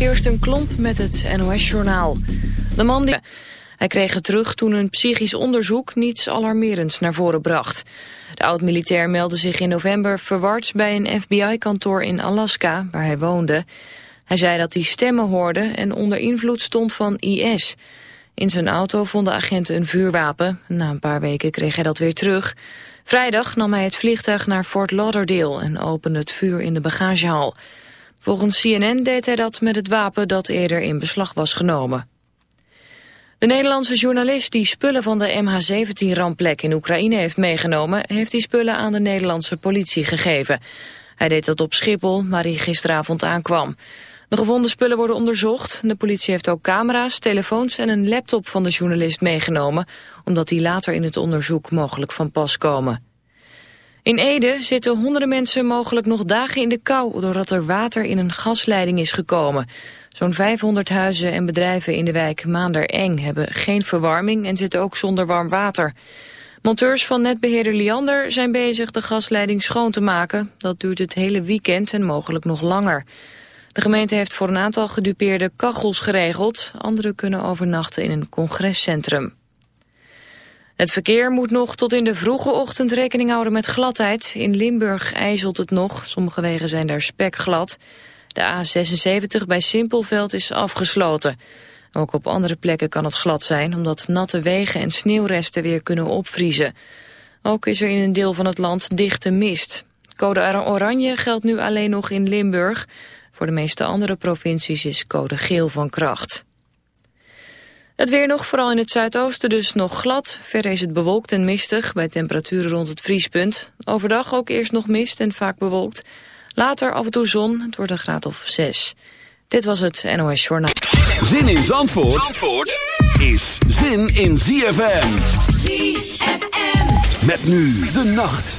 Kirsten Klomp met het NOS-journaal. De man die... Hij kreeg het terug toen een psychisch onderzoek niets alarmerends naar voren bracht. De oud-militair meldde zich in november verward bij een FBI-kantoor in Alaska, waar hij woonde. Hij zei dat hij stemmen hoorde en onder invloed stond van IS. In zijn auto vonden agenten een vuurwapen. Na een paar weken kreeg hij dat weer terug. Vrijdag nam hij het vliegtuig naar Fort Lauderdale en opende het vuur in de bagagehal. Volgens CNN deed hij dat met het wapen dat eerder in beslag was genomen. De Nederlandse journalist die spullen van de MH17-rampplek in Oekraïne heeft meegenomen... heeft die spullen aan de Nederlandse politie gegeven. Hij deed dat op Schiphol, waar hij gisteravond aankwam. De gevonden spullen worden onderzocht. De politie heeft ook camera's, telefoons en een laptop van de journalist meegenomen... omdat die later in het onderzoek mogelijk van pas komen. In Ede zitten honderden mensen mogelijk nog dagen in de kou... doordat er water in een gasleiding is gekomen. Zo'n 500 huizen en bedrijven in de wijk Maandereng... hebben geen verwarming en zitten ook zonder warm water. Monteurs van netbeheerder Liander zijn bezig de gasleiding schoon te maken. Dat duurt het hele weekend en mogelijk nog langer. De gemeente heeft voor een aantal gedupeerde kachels geregeld. Anderen kunnen overnachten in een congrescentrum. Het verkeer moet nog tot in de vroege ochtend rekening houden met gladheid. In Limburg ijzelt het nog. Sommige wegen zijn daar spekglad. De A76 bij Simpelveld is afgesloten. Ook op andere plekken kan het glad zijn... omdat natte wegen en sneeuwresten weer kunnen opvriezen. Ook is er in een deel van het land dichte mist. Code oranje geldt nu alleen nog in Limburg. Voor de meeste andere provincies is code geel van kracht. Het weer nog, vooral in het zuidoosten dus nog glad. Verder is het bewolkt en mistig, bij temperaturen rond het vriespunt. Overdag ook eerst nog mist en vaak bewolkt. Later af en toe zon, het wordt een graad of 6. Dit was het NOS Journaal. Zin in Zandvoort, Zandvoort is zin in ZFM. ZFM. Met nu de nacht.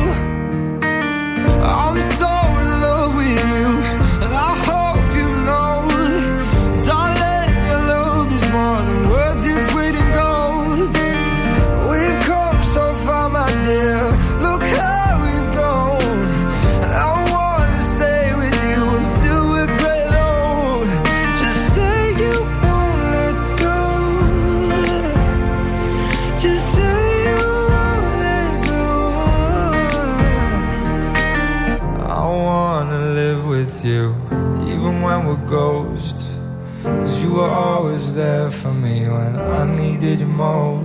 needed you more.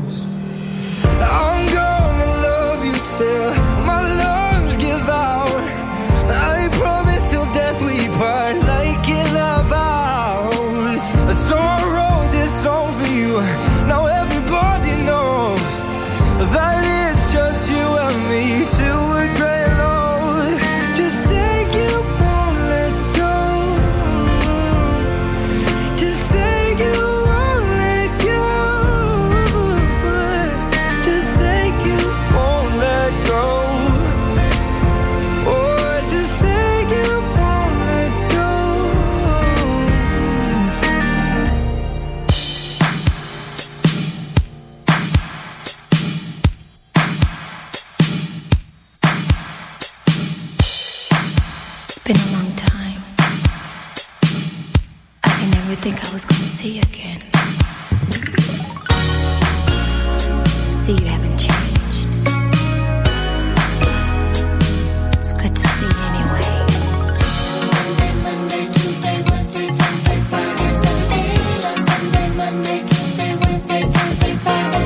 find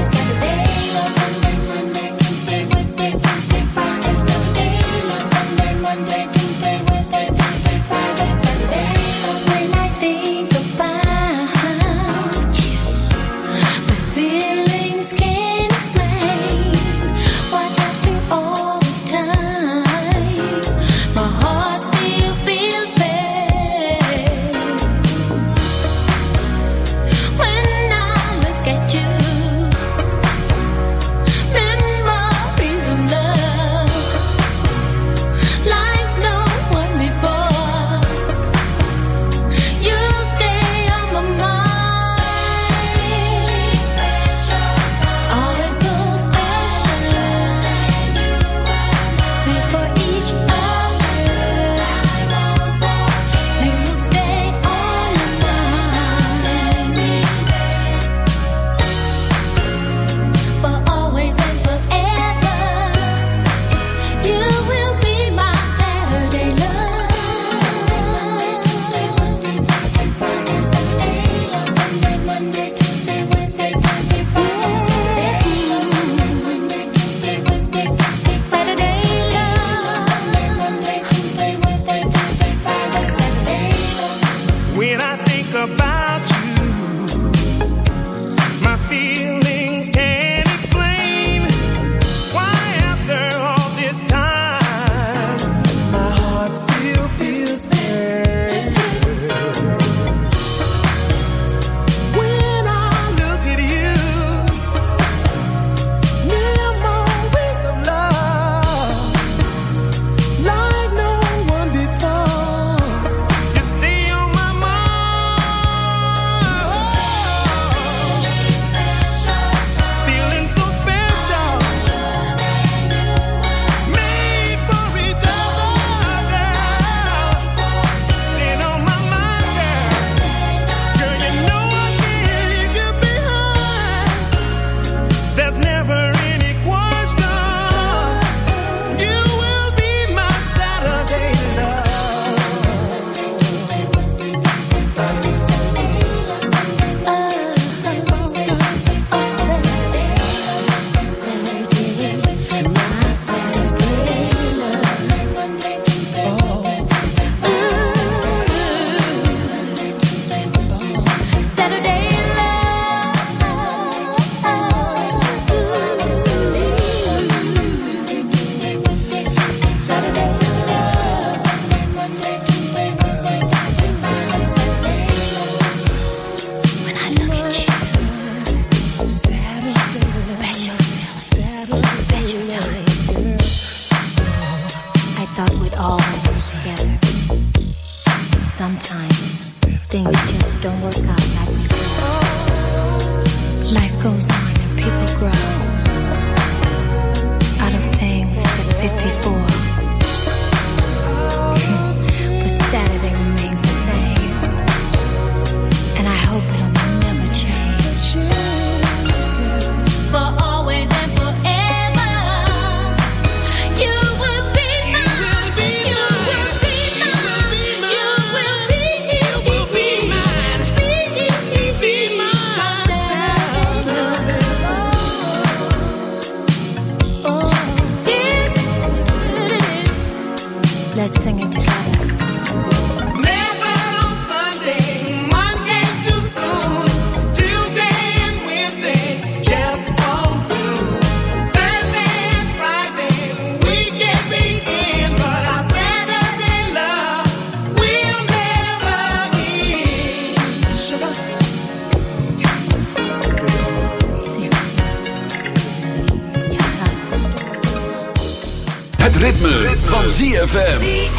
ZFM.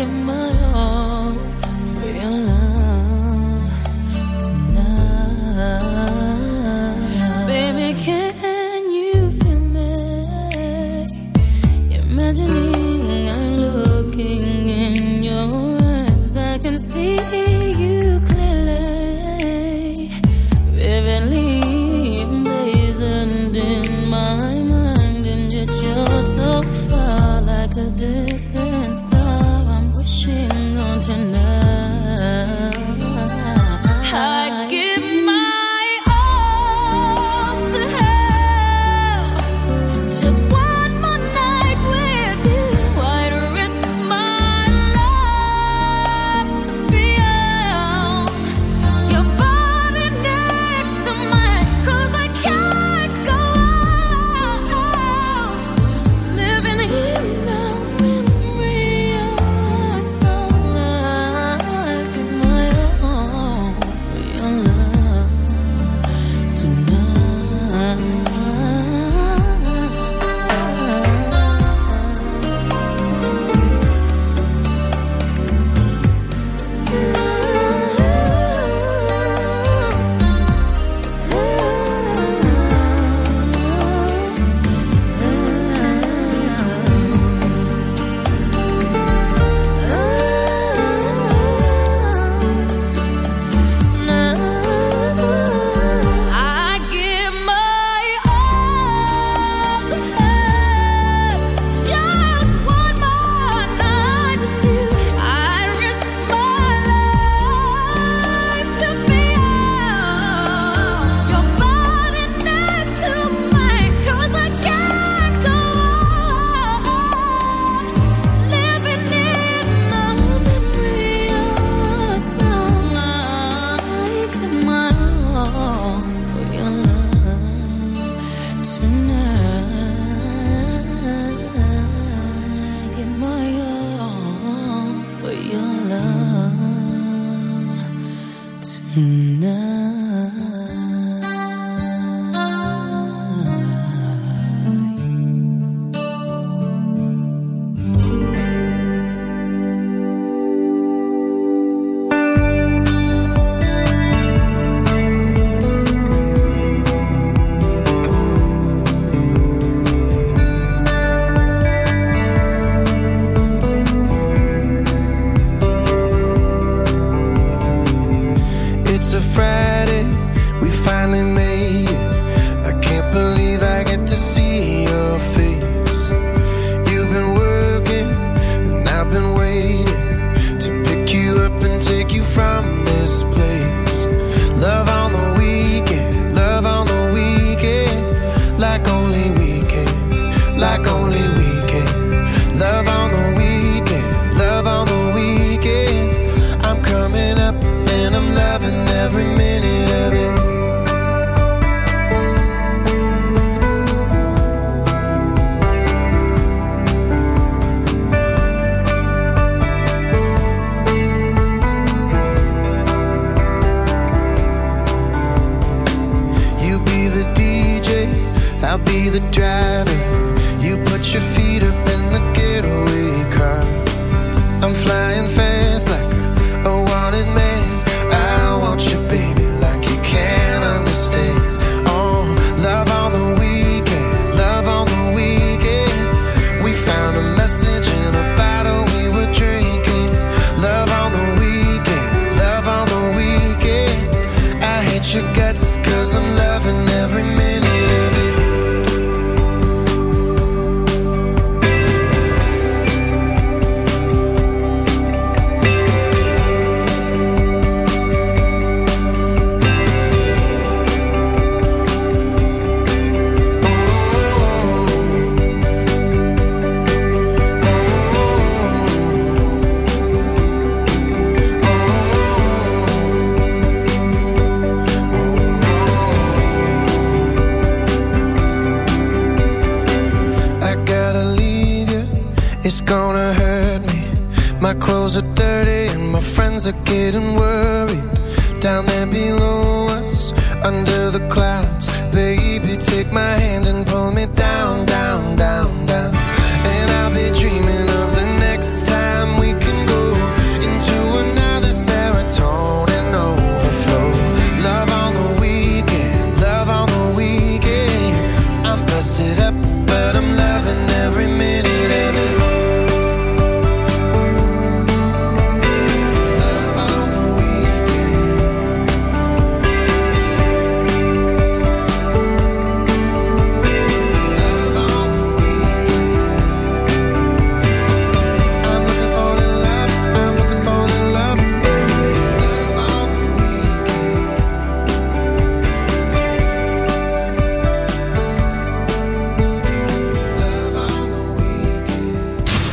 in my arms. I'm flying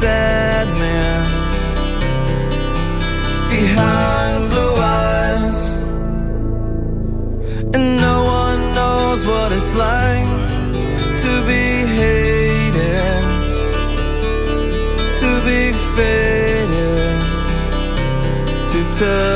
sad man behind blue eyes, and no one knows what it's like to be hated, to be faded, to turn.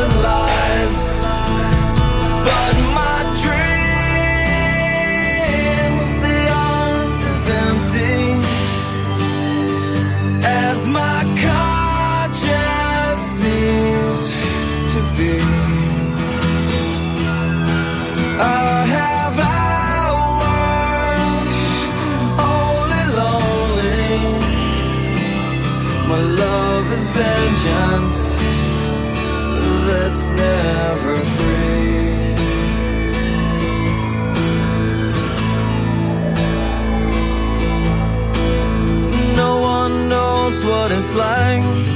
never free. No one knows what it's like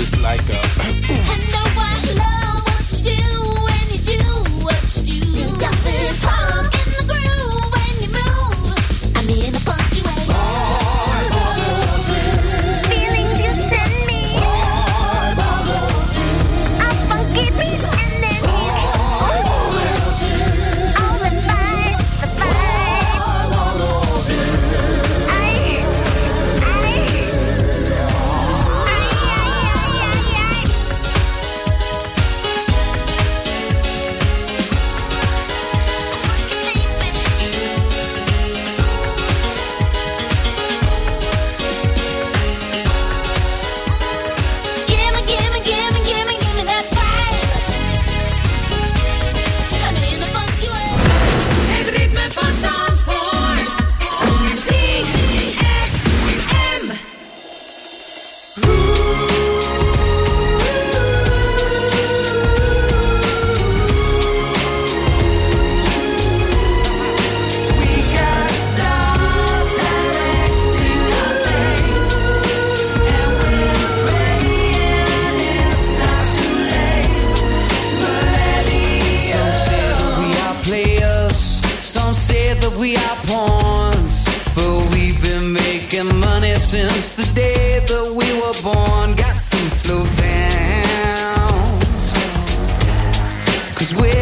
is like a. we're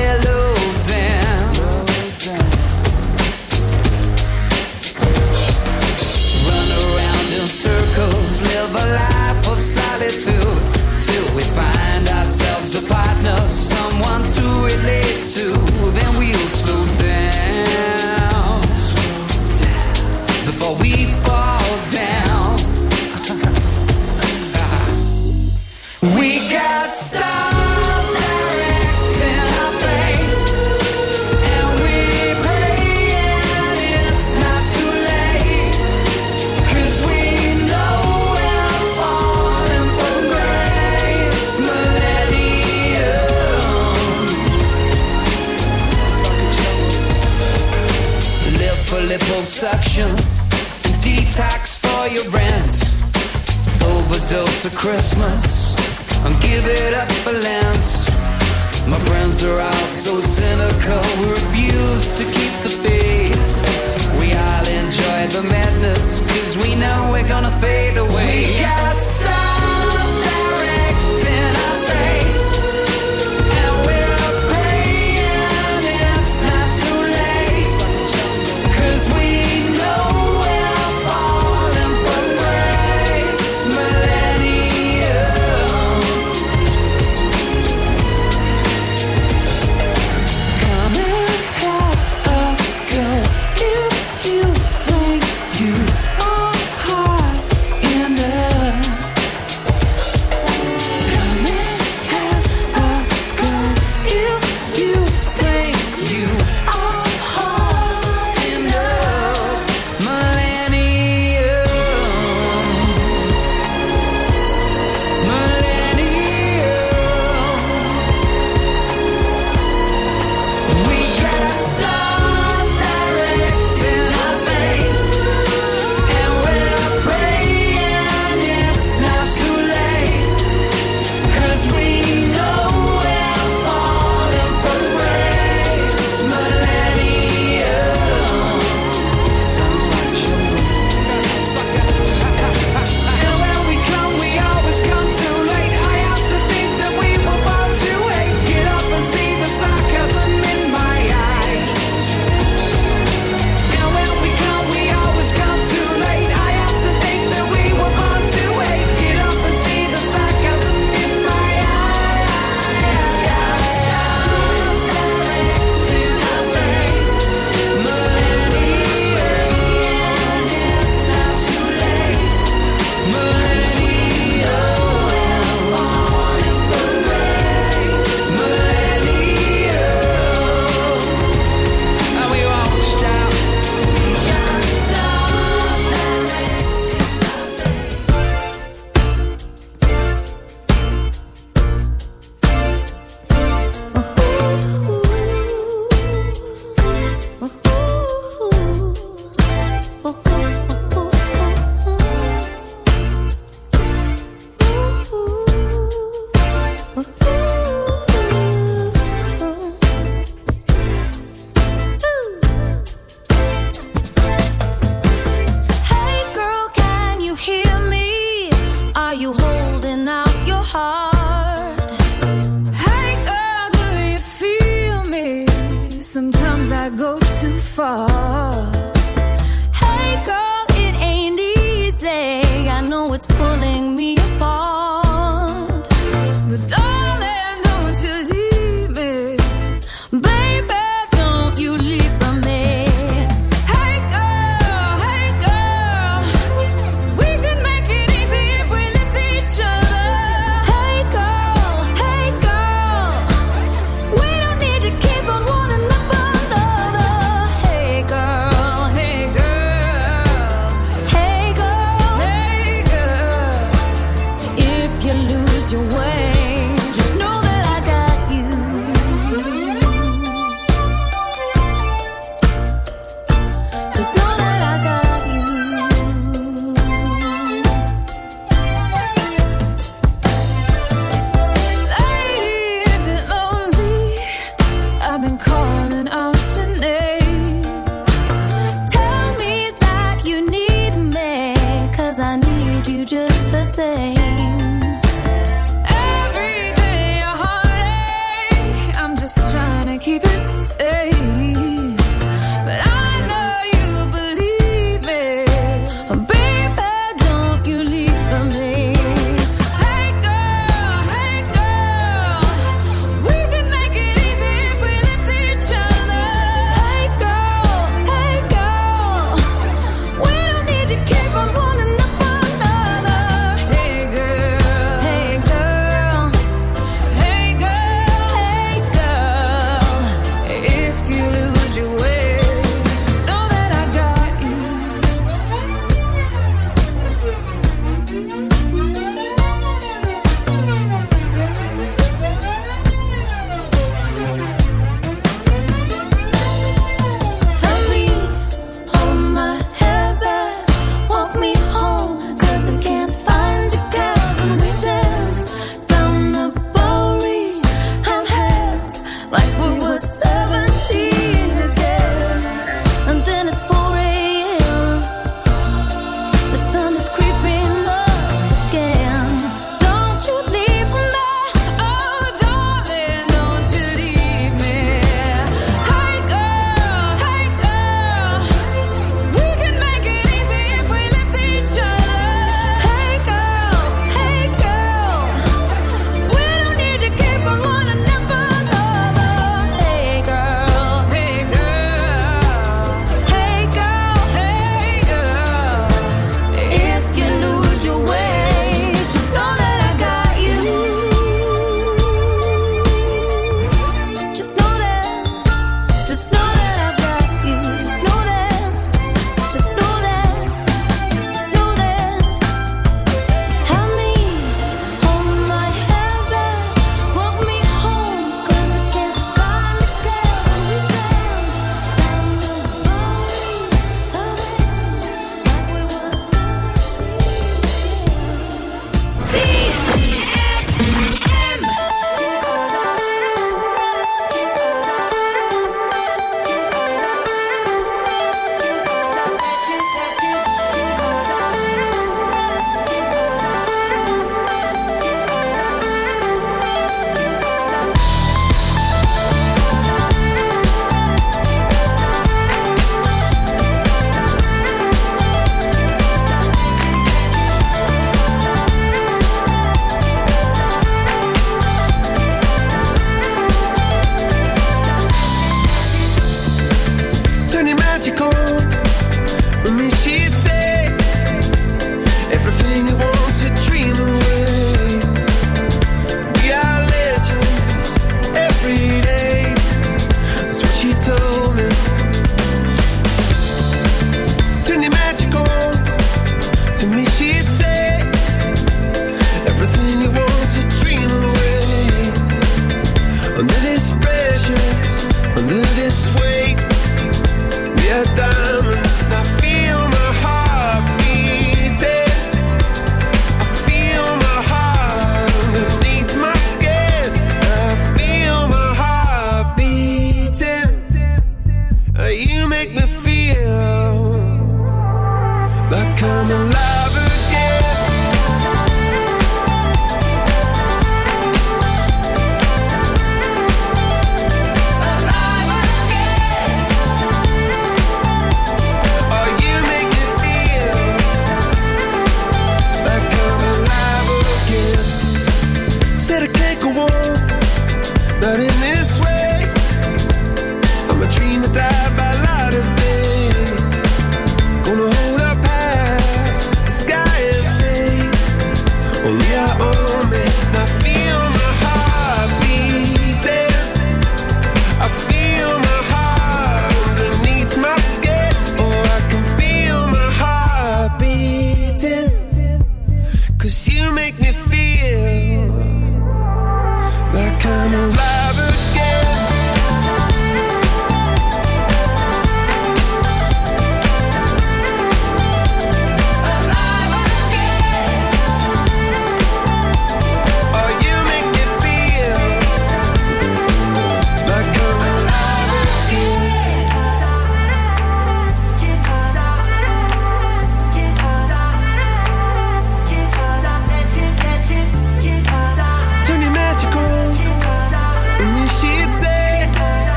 fall.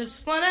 Just one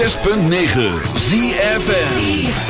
106.9 ZFM.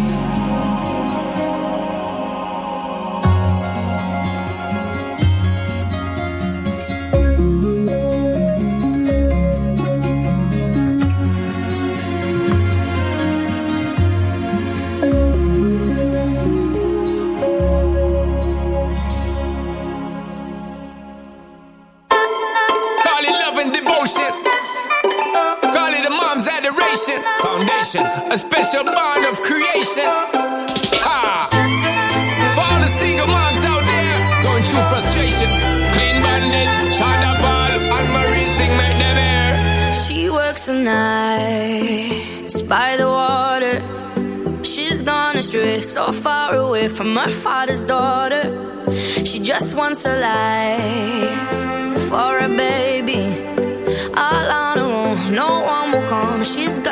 Foundation, a special bond of creation. Ah. For all the single moms out there going through frustration. Clean bandit, China ball, and Marie thing make them air. She works the nights by the water. She's gone astray, so far away from her father's daughter. She just wants a life for a baby. All